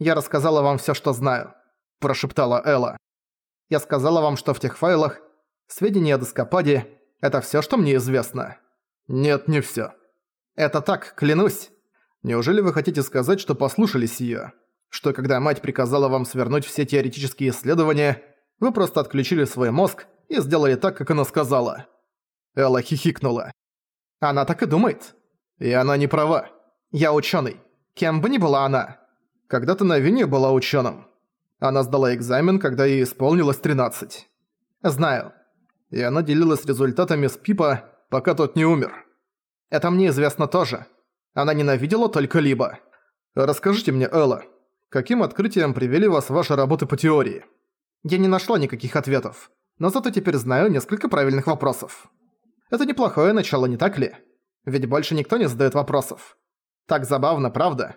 «Я рассказала вам всё, что знаю», – прошептала Элла. «Я сказала вам, что в тех файлах сведения о Доскопаде – это всё, что мне известно». «Нет, не всё». «Это так, клянусь». «Неужели вы хотите сказать, что послушались её? Что когда мать приказала вам свернуть все теоретические исследования, вы просто отключили свой мозг и сделали так, как она сказала?» Элла хихикнула. «Она так и думает. И она не права. Я учёный. Кем бы ни была она. Когда-то Навиния была ученым. Она сдала экзамен, когда ей исполнилось 13. Знаю. И она делилась результатами с Пипа, пока тот не умер. Это мне известно тоже. Она ненавидела только Либо. Расскажите мне, Элла, каким открытием привели вас ваши работы по теории? Я не нашла никаких ответов, но зато теперь знаю несколько правильных вопросов. Это неплохое начало, не так ли? Ведь больше никто не задает вопросов. Так забавно, правда?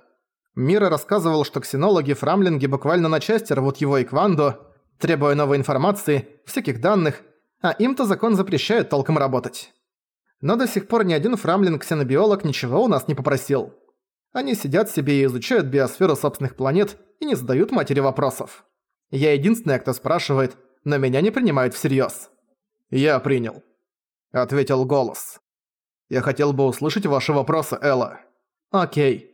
Мира рассказывал, что ксенологи-фрамлинги буквально на части рвут его и Кванду, требуя новой информации, всяких данных, а им-то закон запрещает толком работать. Но до сих пор ни один фрамлинг-ксенобиолог ничего у нас не попросил. Они сидят себе и изучают биосферу собственных планет и не задают матери вопросов. Я единственный, кто спрашивает, но меня не принимают всерьёз. «Я принял», — ответил голос. «Я хотел бы услышать ваши вопросы, Элла». «Окей»,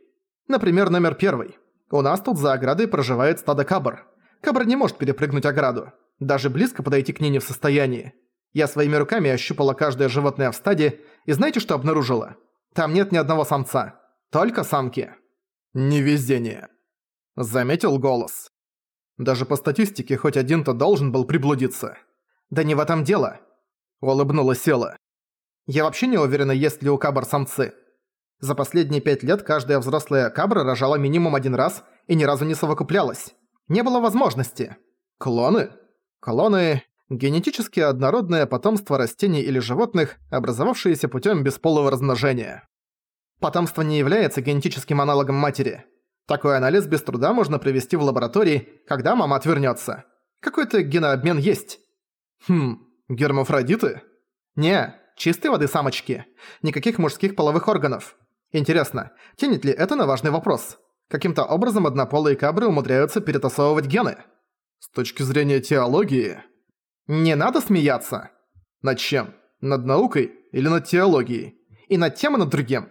Например, номер первый. У нас тут за оградой проживает стадо кабр. Кабр не может перепрыгнуть ограду. Даже близко подойти к ней не в состоянии. Я своими руками ощупала каждое животное в стаде, и знаете, что обнаружила? Там нет ни одного самца. Только самки. Невезение. Заметил голос. Даже по статистике хоть один-то должен был приблудиться. Да не в этом дело. Улыбнулась Села. Я вообще не уверена, есть ли у кабр самцы. За последние пять лет каждая взрослая кабра рожала минимум один раз и ни разу не совокуплялась. Не было возможности. Клоны? Клоны – генетически однородное потомство растений или животных, образовавшиеся путем бесполого размножения. Потомство не является генетическим аналогом матери. Такой анализ без труда можно провести в лаборатории, когда мама отвернется. Какой-то генообмен есть. Хм, гермафродиты? Не, чистой воды самочки. Никаких мужских половых органов. Интересно, тянет ли это на важный вопрос? Каким-то образом однополые кабры умудряются перетасовывать гены? С точки зрения теологии... Не надо смеяться! Над чем? Над наукой или над теологией? И над тем и над другим.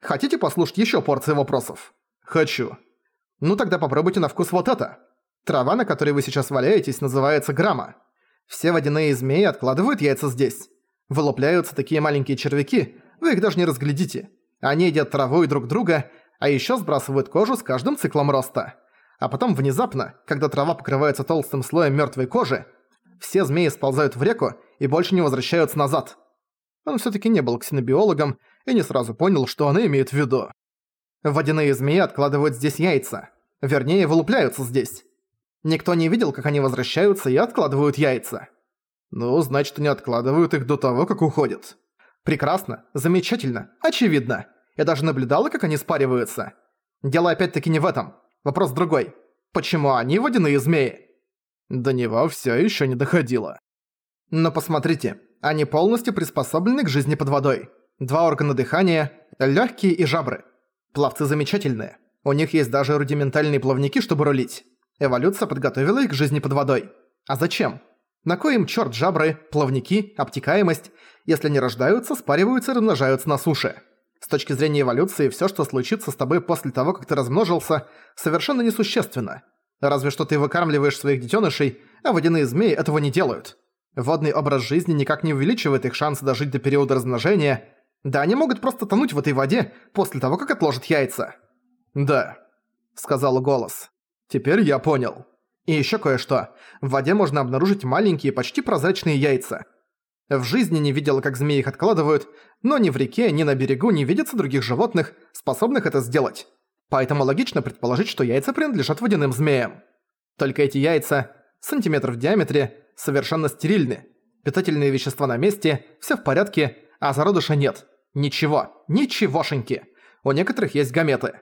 Хотите послушать еще порции вопросов? Хочу. Ну тогда попробуйте на вкус вот это. Трава, на которой вы сейчас валяетесь, называется грамма. Все водяные змеи откладывают яйца здесь. Вылупляются такие маленькие червяки, вы их даже не разглядите. Они едят траву и друг друга, а еще сбрасывают кожу с каждым циклом роста. А потом внезапно, когда трава покрывается толстым слоем мертвой кожи, все змеи сползают в реку и больше не возвращаются назад. Он все таки не был ксенобиологом и не сразу понял, что она имеет в виду. Водяные змеи откладывают здесь яйца. Вернее, вылупляются здесь. Никто не видел, как они возвращаются и откладывают яйца. Ну, значит, они откладывают их до того, как уходят. Прекрасно, замечательно, очевидно. Я даже наблюдала, как они спариваются. Дело опять-таки не в этом. Вопрос другой. Почему они водяные змеи? До него всё ещё не доходило. Но посмотрите, они полностью приспособлены к жизни под водой. Два органа дыхания, лёгкие и жабры. Пловцы замечательные. У них есть даже рудиментальные плавники, чтобы рулить. Эволюция подготовила их к жизни под водой. А зачем? На коем чёрт жабры, плавники, обтекаемость, если они рождаются, спариваются и размножаются на суше? С точки зрения эволюции, всё, что случится с тобой после того, как ты размножился, совершенно несущественно. Разве что ты выкармливаешь своих детёнышей, а водяные змеи этого не делают. Водный образ жизни никак не увеличивает их шансы дожить до периода размножения. Да они могут просто тонуть в этой воде после того, как отложат яйца. «Да», — сказал голос. «Теперь я понял». И ещё кое-что. В воде можно обнаружить маленькие, почти прозрачные яйца. В жизни не видела, как змеи их откладывают, но ни в реке, ни на берегу не видится других животных, способных это сделать. Поэтому логично предположить, что яйца принадлежат водяным змеям. Только эти яйца, сантиметр в диаметре, совершенно стерильны. Питательные вещества на месте, всё в порядке, а зародыша нет. Ничего, ничегошеньки. У некоторых есть гаметы.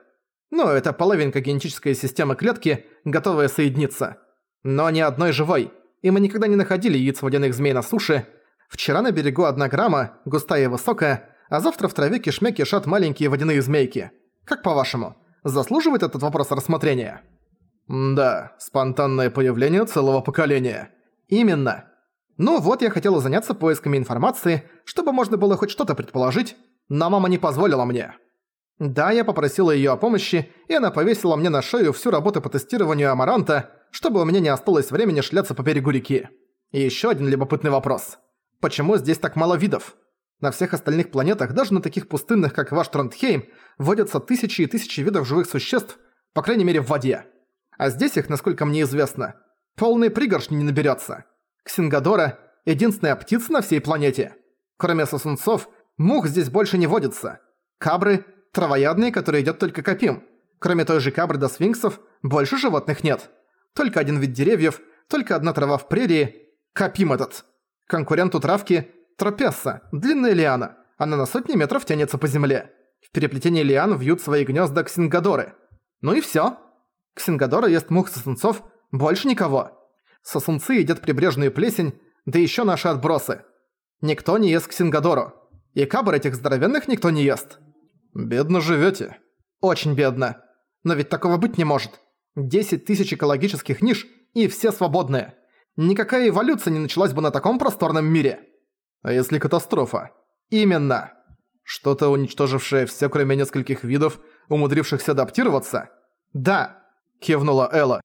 Ну, это половинка генетической системы клетки, готовая соединиться. Но ни одной живой. И мы никогда не находили яиц водяных змей на суше. Вчера на берегу одна грамма, густая и высокая, а завтра в траве кишмя кишат маленькие водяные змейки. Как по-вашему, заслуживает этот вопрос рассмотрения? Да, спонтанное появление целого поколения. Именно. Ну вот я хотела заняться поисками информации, чтобы можно было хоть что-то предположить, но мама не позволила мне. Да, я попросила её о помощи, и она повесила мне на шею всю работу по тестированию амаранта, чтобы у меня не осталось времени шляться по берегу реки. И ещё один любопытный вопрос. Почему здесь так мало видов? На всех остальных планетах, даже на таких пустынных, как ваш Тронтхейм, водятся тысячи и тысячи видов живых существ, по крайней мере в воде. А здесь их, насколько мне известно, полные пригоршни не наберётся. Ксингадора – единственная птица на всей планете. Кроме сосунцов, мух здесь больше не водится. Кабры – травоядные, которые едят только копим. Кроме той же кабры до свинксов, больше животных нет. Только один вид деревьев, только одна трава в прерии – копим этот. Конкурент у травки – тропесса, длинная лиана. Она на сотни метров тянется по земле. В переплетении лиан вьют свои гнезда ксингадоры. Ну и всё. Ксингадора ест мух сосунцов, больше никого. Сосунцы едят прибрежную плесень, да ещё наши отбросы. Никто не ест ксингадору. И кабр этих здоровенных никто не ест. Бедно живёте. Очень бедно. Но ведь такого быть не может. 10 тысяч экологических ниш, и все свободные. Никакая эволюция не началась бы на таком просторном мире. А если катастрофа? Именно. Что-то уничтожившее все, кроме нескольких видов, умудрившихся адаптироваться? Да, кивнула Элла.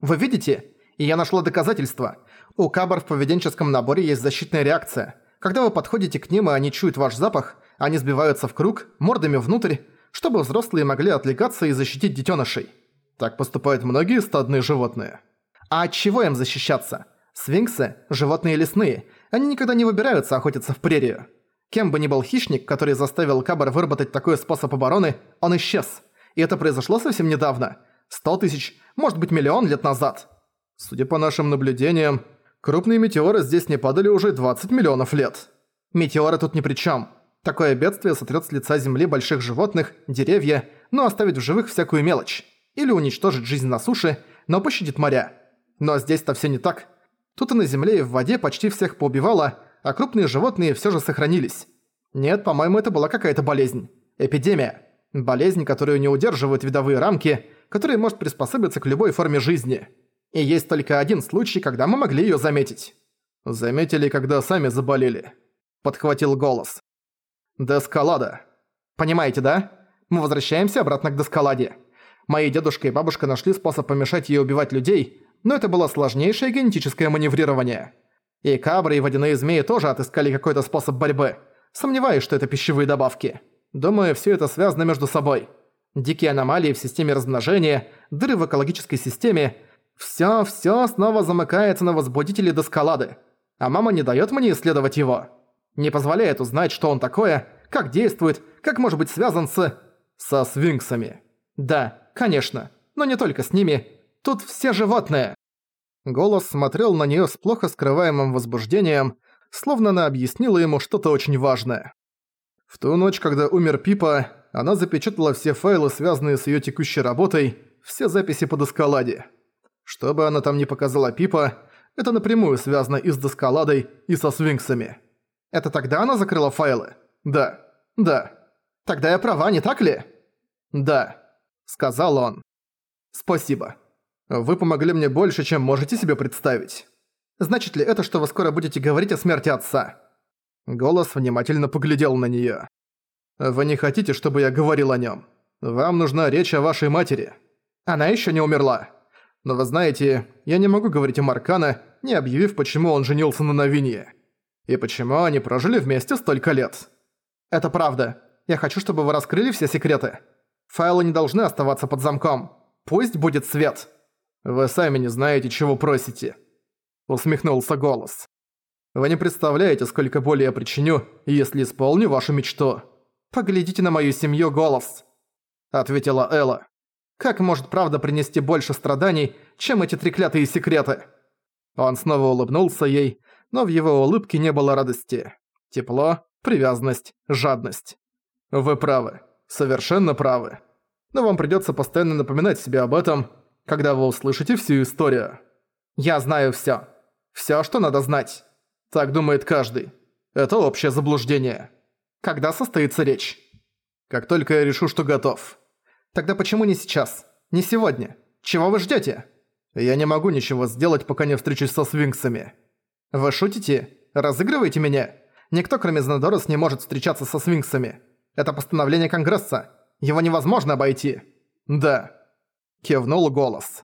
Вы видите? Я нашла доказательства. У кабр в поведенческом наборе есть защитная реакция. Когда вы подходите к ним и они чуют ваш запах, они сбиваются в круг, мордами внутрь, чтобы взрослые могли отвлекаться и защитить детенышей. Так поступают многие стадные животные. А от чего им защищаться? Свинксы – животные лесные. Они никогда не выбираются охотиться в прерию. Кем бы ни был хищник, который заставил Кабар выработать такой способ обороны, он исчез. И это произошло совсем недавно. Сто тысяч, может быть миллион лет назад. Судя по нашим наблюдениям, крупные метеоры здесь не падали уже 20 миллионов лет. Метеоры тут ни при чем. Такое бедствие сотрет с лица земли больших животных, деревья, но оставит в живых всякую мелочь. Или уничтожит жизнь на суше, но пощадит моря. Но здесь-то все не так. Тут и на земле, и в воде почти всех поубивало, а крупные животные все же сохранились. Нет, по-моему, это была какая-то болезнь. Эпидемия. Болезнь, которую не удерживают видовые рамки, которая может приспособиться к любой форме жизни. И есть только один случай, когда мы могли её заметить. Заметили, когда сами заболели. Подхватил голос. Дескалада. Понимаете, да? Мы возвращаемся обратно к Дескаладе. Мои дедушка и бабушка нашли способ помешать ей убивать людей, но это было сложнейшее генетическое маневрирование. И кабры и водяные змеи тоже отыскали какой-то способ борьбы. Сомневаюсь, что это пищевые добавки. Думаю, все это связано между собой. Дикие аномалии в системе размножения, дыры в экологической системе – все, все снова замыкается на возбудителе доскалады. А мама не дает мне исследовать его. Не позволяет узнать, что он такое, как действует, как может быть связан с... со свинксами. Да, конечно, но не только с ними. Тут все животные. Голос смотрел на неё с плохо скрываемым возбуждением, словно она объяснила ему что-то очень важное. В ту ночь, когда умер Пипа, она запечатала все файлы, связанные с её текущей работой, все записи по доскаладе. Что бы она там ни показала Пипа, это напрямую связано и с доскаладой, и со свинксами. Это тогда она закрыла файлы? Да. Да. Тогда я права, не так ли? Да. Сказал он. Спасибо. Вы помогли мне больше, чем можете себе представить. Значит ли это, что вы скоро будете говорить о смерти отца? Голос внимательно поглядел на неё. Вы не хотите, чтобы я говорил о нём? Вам нужна речь о вашей матери. Она ещё не умерла. Но вы знаете, я не могу говорить о Маркана, не объявив, почему он женился на Новине. И почему они прожили вместе столько лет. Это правда. Я хочу, чтобы вы раскрыли все секреты. Файлы не должны оставаться под замком. Пусть будет свет. Вы сами не знаете, чего просите. Усмехнулся голос. Вы не представляете, сколько боли я причиню, если исполню вашу мечту. Поглядите на мою семью, голос. Ответила Элла. Как может правда принести больше страданий, чем эти треклятые секреты? Он снова улыбнулся ей, но в его улыбке не было радости. Тепло, привязанность, жадность. Вы правы. Совершенно правы. Но вам придётся постоянно напоминать себе об этом, когда вы услышите всю историю. Я знаю всё. Всё, что надо знать. Так думает каждый. Это общее заблуждение. Когда состоится речь? Как только я решу, что готов. Тогда почему не сейчас? Не сегодня? Чего вы ждете? Я не могу ничего сделать, пока не встречусь со свинксами. Вы шутите? Разыгрываете меня? Никто, кроме Знадорос, не может встречаться со свинксами. Это постановление Конгресса. Его невозможно обойти. Да. Кивнул голос.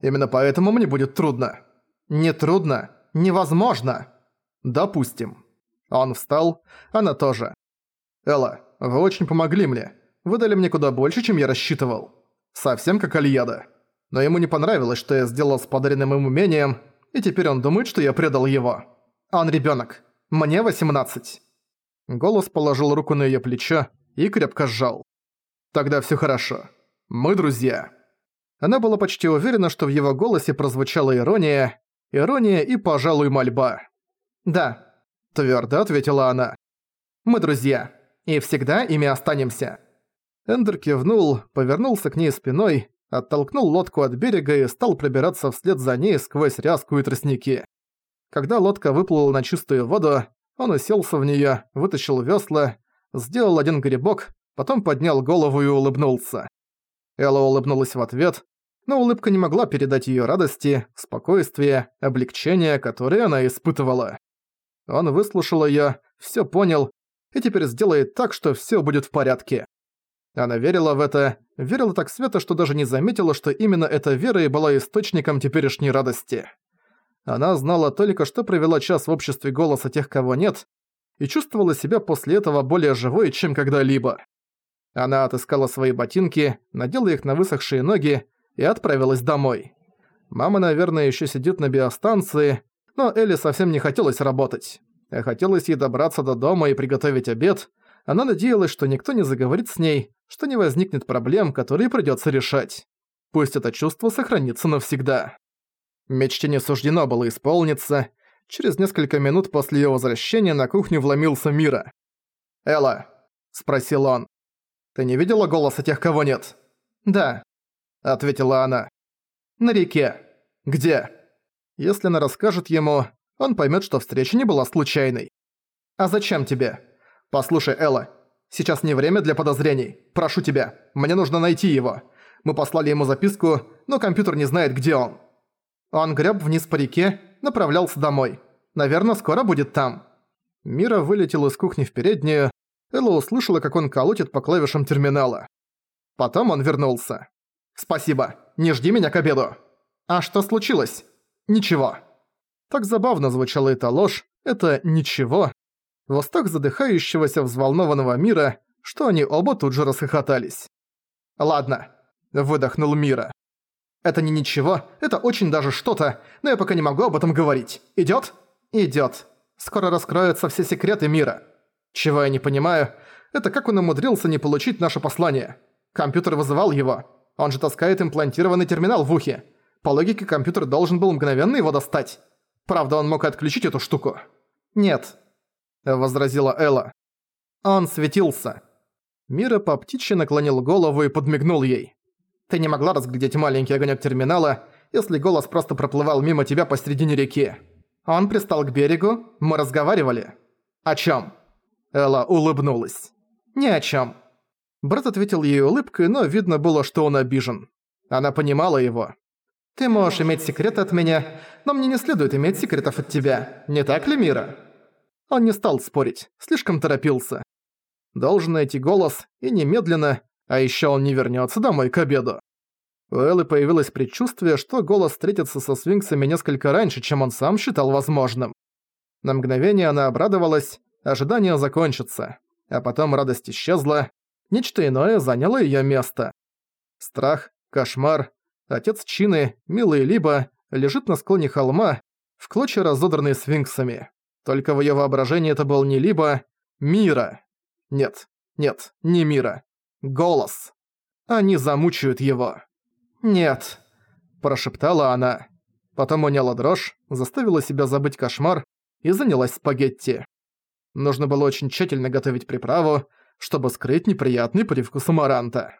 Именно поэтому мне будет трудно. Не трудно. Невозможно. Допустим. Он встал, она тоже. Элла, вы очень помогли мне. Вы дали мне куда больше, чем я рассчитывал. Совсем как Альяда. Но ему не понравилось, что я сделал с подаренным им умением, и теперь он думает, что я предал его. Он ребенок. Мне 18. Голос положил руку на ее плечо и крепко сжал. Тогда все хорошо. Мы друзья. Она была почти уверена, что в его голосе прозвучала ирония, ирония и, пожалуй, мольба. «Да», — твердо ответила она. «Мы друзья, и всегда ими останемся». Эндер кивнул, повернулся к ней спиной, оттолкнул лодку от берега и стал пробираться вслед за ней сквозь ряску и тростники. Когда лодка выплыла на чистую воду, он уселся в неё, вытащил весла, сделал один грибок, потом поднял голову и улыбнулся. Элла улыбнулась в ответ, но улыбка не могла передать её радости, спокойствия, облегчения, которые она испытывала. Он выслушал её, всё понял, и теперь сделает так, что всё будет в порядке. Она верила в это, верила так свято, что даже не заметила, что именно эта вера и была источником теперешней радости. Она знала только, что провела час в обществе голоса тех, кого нет, и чувствовала себя после этого более живой, чем когда-либо. Она отыскала свои ботинки, надела их на высохшие ноги и отправилась домой. Мама, наверное, еще сидит на биостанции, но Элли совсем не хотелось работать. Хотелось ей добраться до дома и приготовить обед. Она надеялась, что никто не заговорит с ней, что не возникнет проблем, которые придётся решать. Пусть это чувство сохранится навсегда. Мечте не суждено было исполниться. Через несколько минут после её возвращения на кухню вломился Мира. «Элла», — спросил он, — «ты не видела голоса тех, кого нет?» «Да», — ответила она. «На реке». «Где?» Если она расскажет ему, он поймёт, что встреча не была случайной. «А зачем тебе?» «Послушай, Элла, сейчас не время для подозрений. Прошу тебя, мне нужно найти его. Мы послали ему записку, но компьютер не знает, где он». Он греб вниз по реке, направлялся домой. Наверное, скоро будет там. Мира вылетел из кухни в переднюю. Элла услышала, как он колотит по клавишам терминала. Потом он вернулся. «Спасибо. Не жди меня к обеду». «А что случилось?» «Ничего». Так забавно звучала эта ложь, это «ничего». В устах задыхающегося взволнованного мира, что они оба тут же расхохотались. «Ладно», — выдохнул Мира. Это не ничего, это очень даже что-то, но я пока не могу об этом говорить. Идёт? Идёт. Скоро раскроются все секреты мира. Чего я не понимаю, это как он умудрился не получить наше послание. Компьютер вызывал его. Он же таскает имплантированный терминал в ухе. По логике, компьютер должен был мгновенно его достать. Правда, он мог отключить эту штуку. «Нет», — возразила Элла. «Он светился». Мира по птичьи наклонил голову и подмигнул ей. Ты не могла разглядеть маленький огонек терминала, если голос просто проплывал мимо тебя посредине реки. Он пристал к берегу, мы разговаривали. О чем? Элла улыбнулась. Ни о чем. Брат ответил ей улыбкой, но видно было, что он обижен. Она понимала его. «Ты можешь иметь секреты от меня, но мне не следует иметь секретов от тебя. Не так ли, Мира?» Он не стал спорить, слишком торопился. Должен найти голос, и немедленно, а еще он не вернется домой к обеду. У Эллы появилось предчувствие, что голос встретится со свинксами несколько раньше, чем он сам считал возможным. На мгновение она обрадовалась, ожидание закончится. А потом радость исчезла, нечто иное заняло ее место. Страх, кошмар, отец Чины, милый Либо, лежит на склоне холма, в клочья разодранный свинксами. Только в ее воображении это был не Либо, Мира. Нет, нет, не Мира. Голос. Они замучают его. «Нет», – прошептала она. Потом уняла дрожь, заставила себя забыть кошмар и занялась спагетти. Нужно было очень тщательно готовить приправу, чтобы скрыть неприятный привкус амаранта.